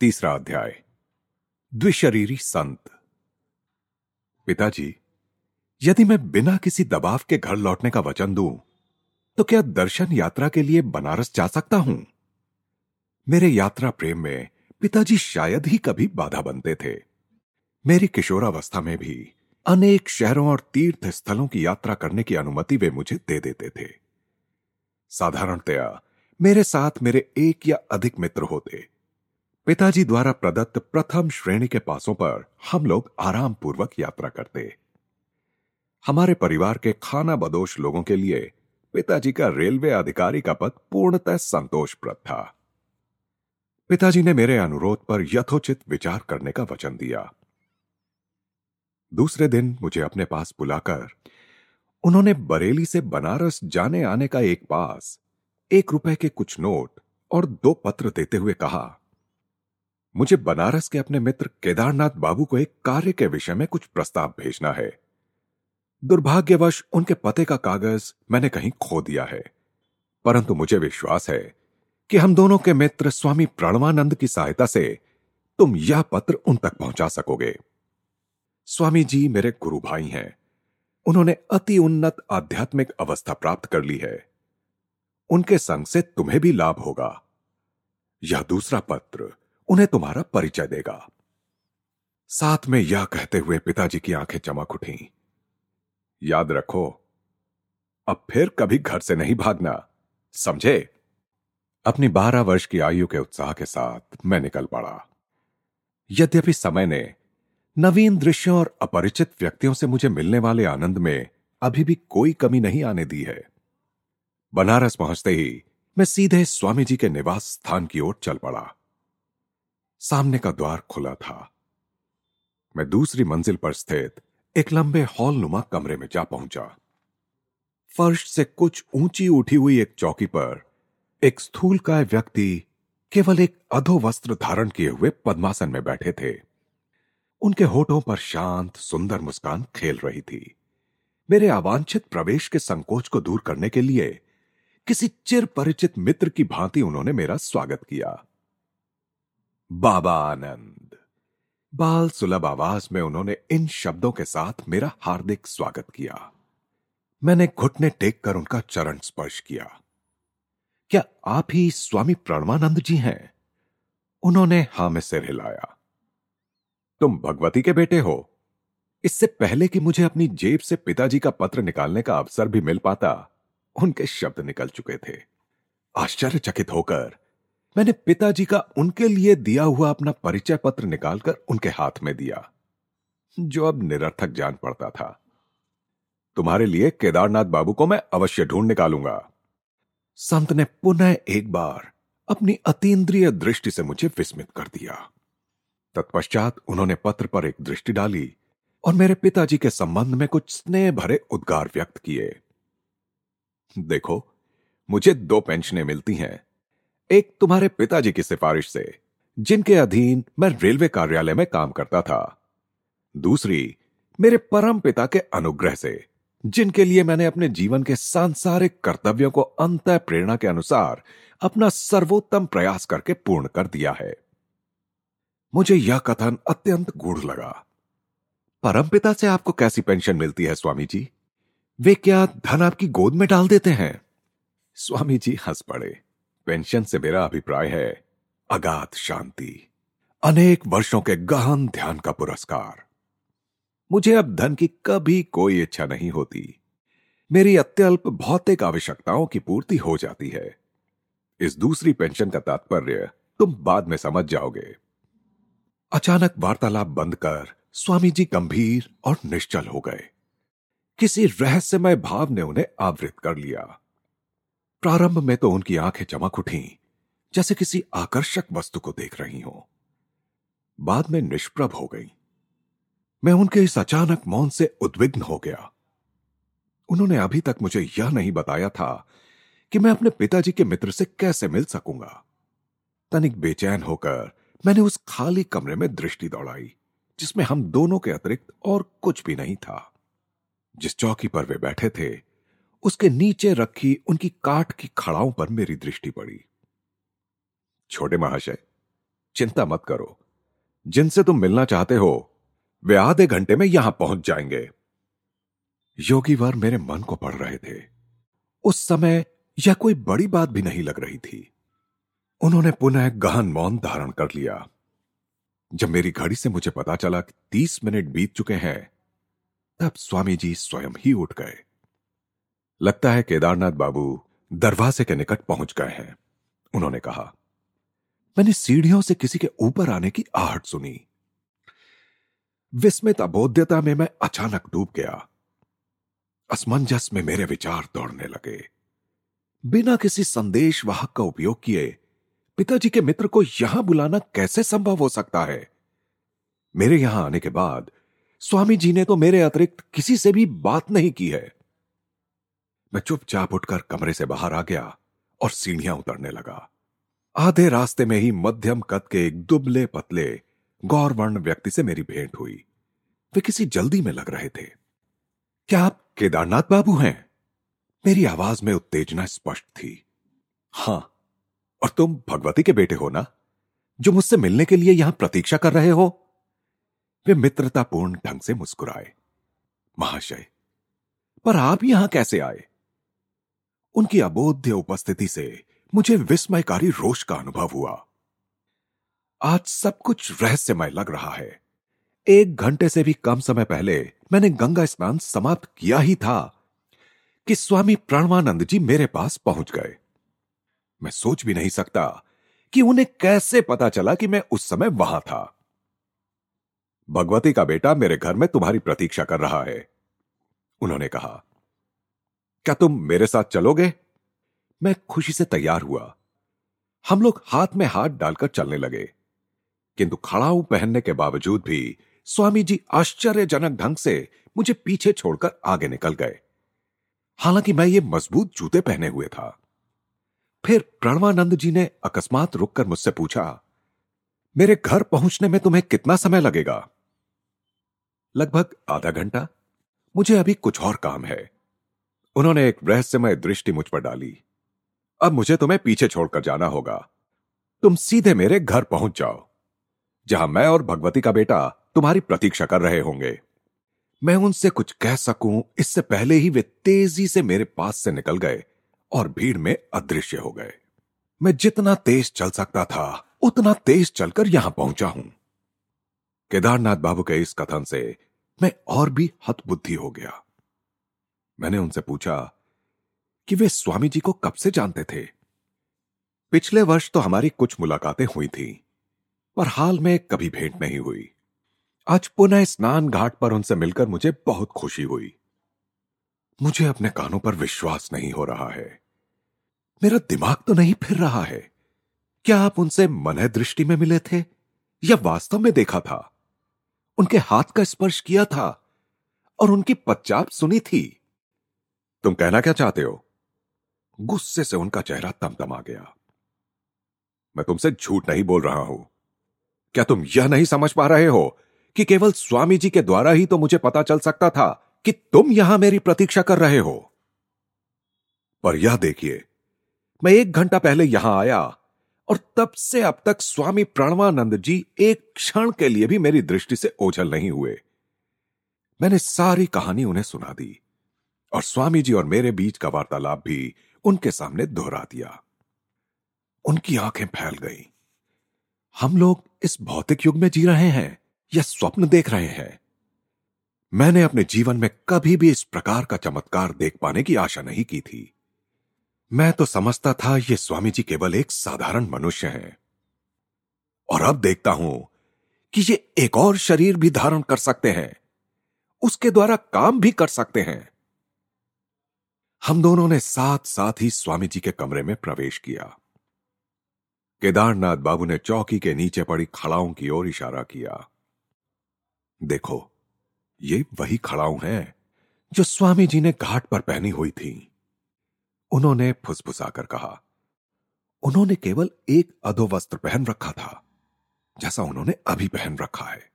तीसरा अध्याय। द्विशरीरी संत। पिताजी, यदि मैं बिना किसी दबाव के घर लौटने का वचन दूँ तो क्या दर्शन यात्रा के लिए बनारस जा सकता हूँ? मेरे यात्रा प्रेम में पिताजी शायद ही कभी बाधा बनते थे। मेरी किशोरावस्था में भी अनेक शहरों और तीर्थ स्थलों की यात्रा करने की अनुमति वे मुझे दे देते थे। साधारणतया मेरे साथ मेरे एक या अधिक मित्र होते पिताजी द्वारा प्रदत्त प्रथम श्रेणी के पासों पर हम लोग आराम पूर्वक यात्रा करते। हमारे परिवार के खाना बदोश लोगों के लिए पिताजी का रेलवे अधिकारी का पद पूर्णतः संतोषप्रद था। पिताजी ने मेरे अनुरोध पर यथोचित विचार करने का वचन दिया। दूसरे दिन मुझे अपने पास बुलाकर उन्होंने बरेली से बनारस जाने आने का एक पास, एक रुपए के कुछ नोट और दो पत्र देते हुए कहा मुझे बनारस के अपने मित्र केदारनाथ बाबू को एक कार्य के विषय में कुछ प्रस्ताव भेजना है। दुर्भाग्यवश, उनके पते का कागज़ मैंने कहीं खो दिया है। परंतु मुझे विश्वास है कि हम दोनों के मित्र स्वामी प्रणवानंद की सहायता से तुम यह पत्र उन तक पहुँचा सकोगे। स्वामी जी मेरे गुरु भाई हैं। उन्होंने अति उन्नत आध्यात्मिक अवस्था प्राप्त कर ली है। उनके संग से तुम्हें भी लाभ होगा। यह दूसरा पत्र उन्हें तुम्हारा परिचय देगा। साथ में यह कहते हुए पिताजी की आँखें चमक उठी। याद रखो, अब फिर कभी घर से नहीं भागना, समझे? अपनी बारह वर्ष की आयु के उत्साह के साथ मैं निकल पड़ा। यद्यपि समय ने नवीन दृश्यों और अपरिचित व्यक्तियों से मुझे मिलने वाले आनंद में अभी भी कोई कमी नहीं आने दी है। बनारस पहुँचते ही मैं सीधे स्वामी जी के निवास स्थान की ओर चल पड़ा। सामने का द्वार खुला था। मैं दूसरी मंजिल पर स्थित एक लंबे हॉल नुमा कमरे में जा पहुँचा। फर्श से कुछ ऊँची उठी हुई एक चौकी पर एक स्थूलकाय व्यक्ति केवल एक अधो वस्त्र धारण किए हुए पद्मासन में बैठे थे। उनके होठों पर शांत, सुंदर मुस्कान खेल रही थी। मेरे अवांछित प्रवेश के संकोच को दूर करने के लिए किसी चिर परिचित मित्र की भांति उन्होंने मेरा स्वागत किया। बाबा आनंद। बाल सुलभ आवाज़ में उन्होंने इन शब्दों के साथ मेरा हार्दिक स्वागत किया। मैंने घुटने टेक कर उनका चरण स्पर्श किया। क्या आप ही स्वामी प्रणवानंद जी हैं? उन्होंने हाँ में सिर हिलाया। तुम भगवती के बेटे हो। इससे पहले कि मुझे अपनी जेब से पिताजी का पत्र निकालने का अवसर भी मिल पाता, उनके शब्द निकल चुके थे। आश्चर्यचकित होकर मैंने पिताजी का उनके लिए दिया हुआ अपना परिचय पत्र निकालकर उनके हाथ में दिया, जो अब निरर्थक जान पड़ता था। तुम्हारे लिए केदारनाथ बाबू को मैं अवश्य ढूंढ निकालूँगा। संत ने पुनः एक बार अपनी अतीन्द्रिय दृष्टि से मुझे विस्मित कर दिया। तत्पश्चात उन्होंने पत्र पर एक दृष्टि डाली और मेरे पिताजी के संबंध में कुछ स्नेह भरे उद्गार व्यक्त किए। देखो, मुझे दो पेंशनें मिलती हैं। एक तुम्हारे पिताजी की सिफारिश से, जिनके अधीन मैं रेलवे कार्यालय में काम करता था। दूसरी, मेरे परम पिता के अनुग्रह से, जिनके लिए मैंने अपने जीवन के सांसारिक कर्तव्यों को अंत प्रेरणा के अनुसार अपना सर्वोत्तम प्रयास करके पूर्ण कर दिया है। मुझे यह कथन अत्यंत गूढ़ लगा। परमपिता से आपको कैसी पेंशन मिलती है स्वामी जी वे क्या धन आपकी गोद में डाल देते हैं? स्वामी जी हंस पड़े। पेंशन से मेरा अभिप्राय है। अगाध शांति। अनेक वर्षों के गहन ध्यान का पुरस्कार। मुझे अब धन की कभी कोई इच्छा नहीं होती। मेरी अत्यल्प भौतिक आवश्यकताओं की पूर्ति हो जाती है। इस दूसरी पेंशन का तात्पर्य तुम बाद में समझ जाओगे। अचानक वार्तालाप बंद कर स्वामी जी गंभीर और निश्चल हो गए। किसी रहस्यमय भाव ने उन्हें आवृत कर लिया। प्रारंभ में तो उनकी आँखें चमक उठी, जैसे किसी आकर्षक वस्तु को देख रही हो। बाद में निष्प्रभ हो गई। मैं उनके इस अचानक मौन से उद्विग्न हो गया। उन्होंने अभी तक मुझे यह नहीं बताया था कि मैं अपने पिताजी के मित्र से कैसे मिल सकूँगा। तनिक बेचैन होकर मैंने उस खाली कमरे में दृष्टि दौड़ाई, जिसमें हम दोनों के अतिरिक्त और कुछ भी नहीं था। जिस चौकी पर वे बैठे थे उसके नीचे रखी उनकी काट की खड़ाओं पर मेरी दृष्टि पड़ी। छोटे महाशय, चिंता मत करो। जिनसे तुम मिलना चाहते हो, वे आधे घंटे में यहाँ पहुँच जाएँगे। योगीवर मेरे मन को पढ़ रहे थे। उस समय यह कोई बड़ी बात भी नहीं लग रही थी। उन्होंने पुनः गहन मौन धारण कर लिया। जब मेरी घड़ी से मुझे पता चला कि तीस मिनट बीत चुके हैं, तब स्वामी जी स्वयं ही उठ गए। लगता है केदारनाथ बाबू दरवाजे के निकट पहुँच गए हैं, उन्होंने कहा। मैंने सीढ़ियों से किसी के ऊपर आने की आहट सुनी। विस्मित अबोध्यता में मैं अचानक डूब गया। असमंजस में मेरे विचार दौड़ने लगे। बिना किसी संदेश वाहक का उपयोग किए, पिताजी के मित्र को यहाँ बुलाना कैसे संभव हो सकता है? मेरे यहाँ आने के बाद, स्वामी जी ने तो मेरे अतिरिक्त किसी से भी बात नहीं की है। मैं चुपचाप उठकर कमरे से बाहर आ गया और सीढ़ियाँ उतरने लगा। आधे रास्ते में ही मध्यम कद के एक दुबले पतले, गौरवर्ण व्यक्ति से मेरी भेंट हुई। वे किसी जल्दी में लग रहे थे। क्या आप केदारनाथ बाबू हैं? मेरी आवाज़ में उत्तेजना स्पष्ट थी। हाँ, और तुम भगवती के बेटे हो ना? जो मुझसे मिलने के लिए यहाँ प्रतीक्षा कर रहे हो? वे मित्रतापूर्ण ढंग से मुस्कुराए। महाशय, पर आप यहाँ कैसे आए? उनकी अबोध्य उपस्थिति से मुझे विस्मयकारी रोष का अनुभव हुआ। आज सब कुछ रहस्यमय लग रहा है। एक घंटे से भी कम समय पहले मैंने गंगा स्नान समाप्त किया ही था कि स्वामी प्रणवानंद जी मेरे पास पहुँच गए। मैं सोच भी नहीं सकता कि उन्हें कैसे पता चला कि मैं उस समय वहाँ था। भगवती का बेटा मेरे घर में तुम्हारी प्रतीक्षा कर रहा है, उन्होंने कहा। क्या तुम मेरे साथ चलोगे? मैं खुशी से तैयार हुआ। हम लोग हाथ में हाथ डालकर चलने लगे। किंतु खड़ाऊ पहनने के बावजूद भी स्वामी जी आश्चर्यजनक ढंग से मुझे पीछे छोड़कर आगे निकल गए। हालाँकि मैं ये मज़बूत जूते पहने हुए था। फिर प्रणवानंद जी ने अकस्मात रुककर मुझसे पूछा, मेरे घर पहुँचने में तुम्हें कितना समय लगेगा? लगभग आधा घंटा। मुझे अभी कुछ और काम है। उन्होंने एक रहस्यमय दृष्टि मुझ पर डाली। अब मुझे तुम्हें पीछे छोड़कर जाना होगा। तुम सीधे मेरे घर पहुँच जाओ, जहाँ मैं और भगवती का बेटा तुम्हारी प्रतीक्षा कर रहे होंगे। मैं उनसे कुछ कह सकूँ, इससे पहले ही वे तेज़ी से मेरे पास से निकल गए और भीड़ में अदृश्य हो गए। मैं जितना तेज चल सकता था, उतना तेज चलकर यहाँ पहुँचा हूँ। केदारनाथ बाबू के इस कथन से मैं और भी हतबुद्धि हो गया। मैंने उनसे पूछा कि वे स्वामी जी को कब से जानते थे। पिछले वर्ष तो हमारी कुछ मुलाकातें हुई थी, पर हाल में कभी भेंट नहीं हुई। आज पुनः स्नान घाट पर उनसे मिलकर मुझे बहुत खुशी हुई। मुझे अपने कानों पर विश्वास नहीं हो रहा है। मेरा दिमाग तो नहीं फिर रहा है। क्या आप उनसे मन दृष्टि में मिले थे या वास्तव में देखा था? उनके हाथ का स्पर्श किया था और उनकी पच्चाप सुनी थी। तुम कहना क्या चाहते हो? गुस्से से उनका चेहरा तमतमा गया। मैं तुमसे झूठ नहीं बोल रहा हूँ। क्या तुम यह नहीं समझ पा रहे हो कि केवल स्वामी जी के द्वारा ही तो मुझे पता चल सकता था कि तुम यहाँ मेरी प्रतीक्षा कर रहे हो? पर यह देखिए, मैं एक घंटा पहले यहाँ आया और तब से अब तक स्वामी प्रणवानंद जी एक क्षण के लिए भी मेरी दृष्टि से ओझल नहीं हुए। मैंने सारी कहानी उन्हें सुना दी। और स्वामी जी और मेरे बीच का वार्तालाप भी उनके सामने दोहरा दिया। उनकी आँखें फैल गईं। हम लोग इस भौतिक युग में जी रहे हैं या स्वप्न देख रहे हैं? मैंने अपने जीवन में कभी भी इस प्रकार का चमत्कार देख पाने की आशा नहीं की थी। मैं तो समझता था ये स्वामी जी केवल एक साधारण मनुष्य हैं। और अब देखता हूँ कि ये एक और शरीर भी धारण कर सकते हैं। उसके द्वारा काम भी कर सकते हैं। हम दोनों ने साथ साथ ही स्वामी जी के कमरे में प्रवेश किया। केदारनाथ बाबू ने चौकी के नीचे पड़ी खड़ाओं की ओर इशारा किया। देखो, ये वही खड़ाऊ हैं जो स्वामी जी ने घाट पर पहनी हुई थी। उन्होंने फुसफुसाकर कहा, उन्होंने केवल एक अधो वस्त्र पहन रखा था, जैसा उन्होंने अभी पहन रखा है।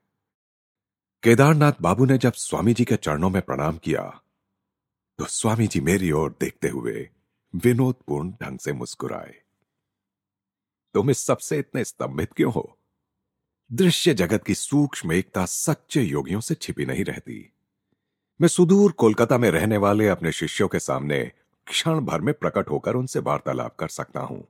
केदारनाथ बाबू ने जब स्वामी जी के चरणों में प्रणाम किया तो स्वामी जी मेरी ओर देखते हुए विनोदपूर्ण ढंग से मुस्कुराए। तुम इस सबसे इतने स्तंभित क्यों हो? दृश्य जगत की सूक्ष्म एकता सच्चे योगियों से छिपी नहीं रहती। मैं सुदूर कोलकाता में रहने वाले अपने शिष्यों के सामने क्षण भर में प्रकट होकर उनसे वार्तालाप कर सकता हूँ।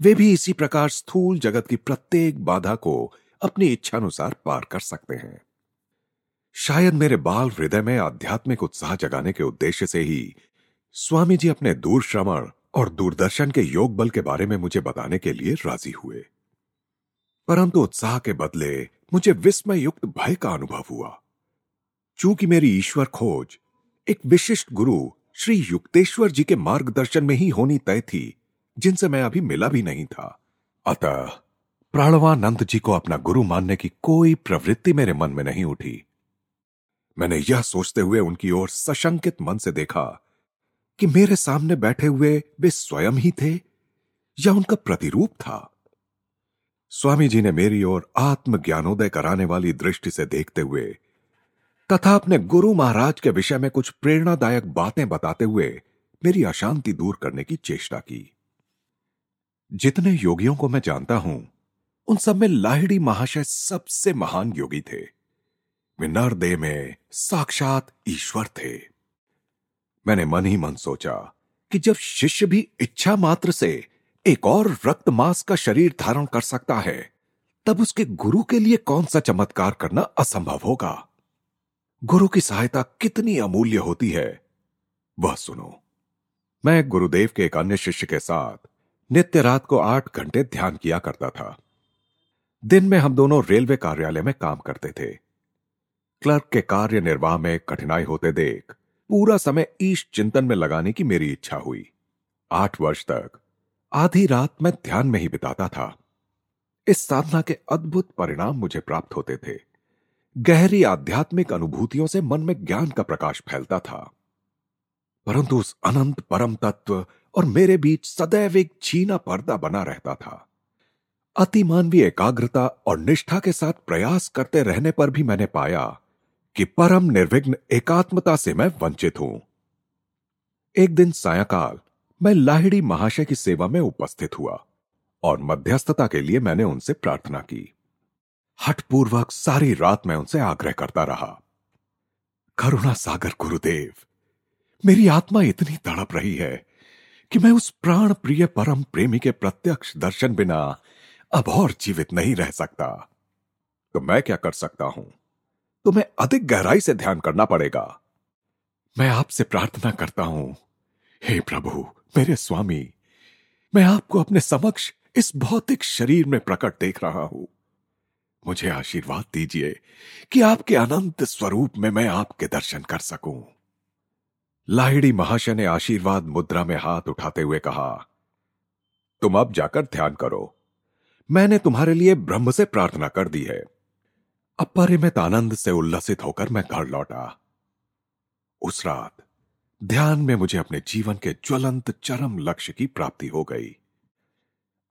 वे भी इसी प्रकार स्थूल जगत की प्रत्येक बाधा को अपनी इच्छानुसार पार कर सकते हैं। शायद मेरे बाल हृदय में आध्यात्मिक उत्साह जगाने के उद्देश्य से ही स्वामी जी अपने दूर श्रवण और दूरदर्शन के योग बल के बारे में मुझे बताने के लिए राज़ी हुए। परंतु उत्साह के बदले मुझे विस्मय युक्त भय का अनुभव हुआ। चूँकि मेरी ईश्वर खोज एक विशिष्ट गुरु श्री युक्तेश्वर जी के मार्गदर्शन में ही होनी तय थी, जिनसे मैं अभी मिला भी नहीं था। अतः प्राणवानंद जी को अपना गुरु मानने की कोई प्रवृत्ति मेरे मन में नहीं उठी। मैंने यह सोचते हुए उनकी ओर सशंकित मन से देखा कि मेरे सामने बैठे हुए वे स्वयं ही थे या उनका प्रतिरूप था। स्वामी जी ने मेरी ओर आत्मज्ञानोदय कराने वाली दृष्टि से देखते हुए तथा अपने गुरु महाराज के विषय में कुछ प्रेरणादायक बातें बताते हुए मेरी अशांति दूर करने की चेष्टा की। जितने योगियों को मैं जानता हूँ, उन सब में लाहिड़ी महाशय सबसे महान योगी थे। वे नरदेह में साक्षात ईश्वर थे। मैंने मन ही मन सोचा कि जब शिष्य भी इच्छा मात्र से एक और रक्त मांस का शरीर धारण कर सकता है, तब उसके गुरु के लिए कौन सा चमत्कार करना असंभव होगा? गुरु की सहायता कितनी अमूल्य होती है? वह सुनो, मैं गुरुदेव के एक अन्य शिष्य के साथ नित्य रात को आठ घंटे ध्यान किया करता था। दिन में हम दोनों रेलवे कार्यालय में काम करते थे। क्लर्क के कार्य निर्वाह में कठिनाई होते देख, पूरा समय ईश चिंतन में लगाने की मेरी इच्छा हुई। आठ वर्ष तक, आधी रात मैं ध्यान में ही बिताता था। इस साधना के अद्भुत परिणाम मुझे प्राप्त होते थे। गहरी आध्यात्मिक अनुभूतियों से मन में ज्ञान का प्रकाश फैलता था। परंतु उस अनंत परम तत्व और मेरे बीच सदैव एक छीना पर्दा बना रहता था। अतिमानवीय एकाग्रता और निष्ठा के साथ प्रयास करते रहने पर भी मैंने पाया कि परम निर्विघ्न एकात्मता से मैं वंचित हूँ। एक दिन सायकाल मैं लाहिड़ी महाशय की सेवा में उपस्थित हुआ और मध्यस्थता के लिए मैंने उनसे प्रार्थना की। हठपूर्वक सारी रात मैं उनसे आग्रह करता रहा। करुणा सागर गुरुदेव, मेरी आत्मा इतनी तड़प रही है कि मैं उस प्राण प्रिय परम प्रेमी के प्रत्यक्ष दर्शन बिना अब और जीवित नहीं रह सकता। तो मैं क्या कर सकता हूँ? तुम्हें अधिक गहराई से ध्यान करना पड़ेगा। मैं आपसे प्रार्थना करता हूँ। हे प्रभु, मेरे स्वामी, मैं आपको अपने समक्ष इस भौतिक शरीर में प्रकट देख रहा हूँ। मुझे आशीर्वाद दीजिए कि आपके अनंत स्वरूप में मैं आपके दर्शन कर सकूँ। लाहिड़ी महाशय ने आशीर्वाद मुद्रा में हाथ उठाते हुए कहा, तुम अब जाकर ध्यान करो। मैंने तुम्हारे लिए ब्रह्म से प्रार्थना कर दी है। अपरिमित आनंद से उल्लसित होकर मैं घर लौटा। उस रात, ध्यान में मुझे अपने जीवन के ज्वलंत चरम लक्ष्य की प्राप्ति हो गई।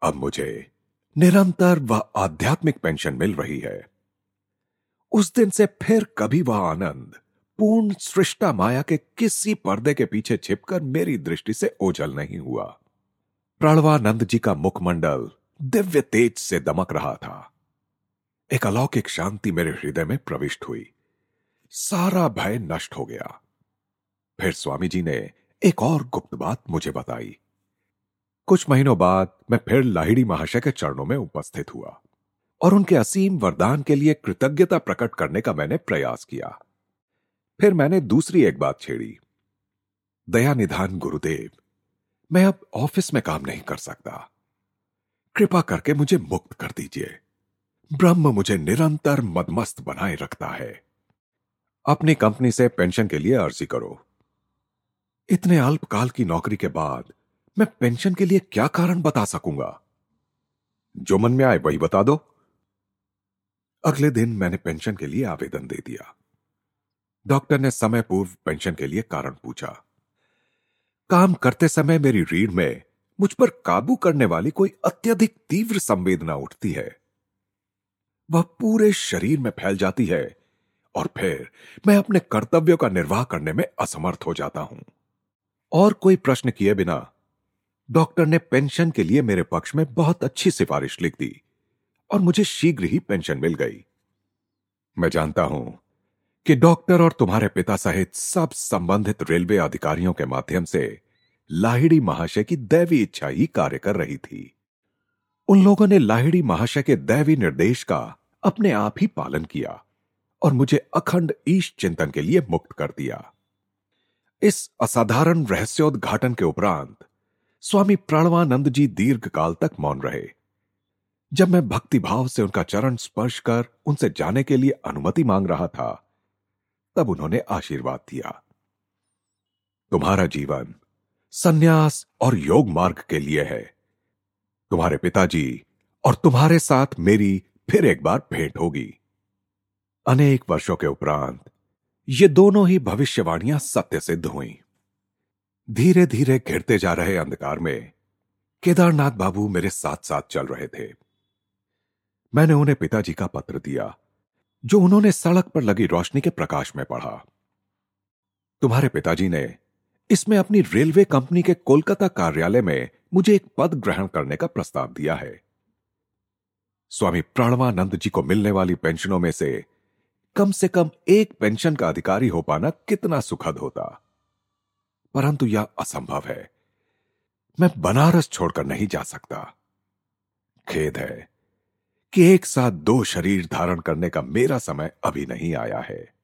अब मुझे निरंतर व आध्यात्मिक पेंशन मिल रही है। उस दिन से फिर कभी वह आनंद, पूर्ण सृष्टा माया के किसी पर्दे के पीछे छिपकर मेरी दृष्टि से ओझल नहीं हुआ। प्रणवानंद जी का मुखमंडल दिव्य तेज से दमक रहा था। एक अलौकिक शांति मेरे हृदय में प्रविष्ट हुई। सारा भय नष्ट हो गया। फिर स्वामी जी ने एक और गुप्त बात मुझे बताई। कुछ महीनों बाद मैं फिर लाहिड़ी महाशय के चरणों में उपस्थित हुआ और उनके असीम वरदान के लिए कृतज्ञता प्रकट करने का मैंने प्रयास किया। फिर मैंने दूसरी एक बात छेड़ी। दया निधान गुरुदेव, मैं अब ऑफ़िस में काम नहीं कर सकता। कृपा करके मुझे मुक्त कर दीजिए। ब्रह्म मुझे निरंतर मदमस्त बनाए रखता है। अपनी कंपनी से पेंशन के लिए अर्जी करो। इतने अल्पकाल की नौकरी के बाद मैं पेंशन के लिए क्या कारण बता सकूँगा? जो मन में आए वही बता दो। अगले दिन मैंने पेंशन के लिए आवेदन दे दिया। डॉक्टर ने समय पूर्व पेंशन के लिए कारण पूछा। काम करते समय मेरी रीढ़ में मुझ पर काबू करने वाली कोई अत्यधिक तीव्र संवेदना उठती है। वह पूरे शरीर में फैल जाती है और फिर मैं अपने कर्तव्यों का निर्वाह करने में असमर्थ हो जाता हूँ। और कोई प्रश्न किए बिना डॉक्टर ने पेंशन के लिए मेरे पक्ष में बहुत अच्छी सिफारिश लिख दी और मुझे शीघ्र ही पेंशन मिल गई। मैं जानता हूँ कि डॉक्टर और तुम्हारे पिता सहित सब संबंधित रेलवे अधिकारियों के माध्यम से लाहिड़ी महाशय की दैवी इच्छा ही कार्य कर रही थी। उन लोगों ने लाहिड़ी महाशय के दैवी निर्देश का अपने आप ही पालन किया और मुझे अखंड ईश चिंतन के लिए मुक्त कर दिया। इस असाधारण रहस्योद्घाटन के उपरांत स्वामी प्रणवानंद जी दीर्घ काल तक मौन रहे। जब मैं भक्ति भाव से उनका चरण स्पर्श कर उनसे जाने के लिए अनुमति मांग रहा था, तब उन्होंने आशीर्वाद दिया। तुम्हारा जीवन सन्यास और योग मार्ग के लिए है। तुम्हारे पिताजी और तुम्हारे साथ मेरी फिर एक बार भेंट होगी। अनेक वर्षों के उपरांत ये दोनों ही भविष्यवाणियाँ सत्य सिद्ध हुई। धीरे धीरे घिरते जा रहे अंधकार में केदारनाथ बाबू मेरे साथ साथ चल रहे थे। मैंने उन्हें पिताजी का पत्र दिया, जो उन्होंने सड़क पर लगी रोशनी के प्रकाश में पढ़ा। तुम्हारे पिताजी ने इसमें अपनी रेलवे कंपनी के कोलकाता कार्यालय में मुझे एक पद ग्रहण करने का प्रस्ताव दिया है। स्वामी प्राणवानंद जी को मिलने वाली पेंशनों में से कम से कम एक पेंशन का अधिकारी हो पाना कितना सुखद होता। परंतु यह असंभव है। मैं बनारस छोड़कर नहीं जा सकता। खेद है कि एक साथ दो शरीर धारण करने का मेरा समय अभी नहीं आया है।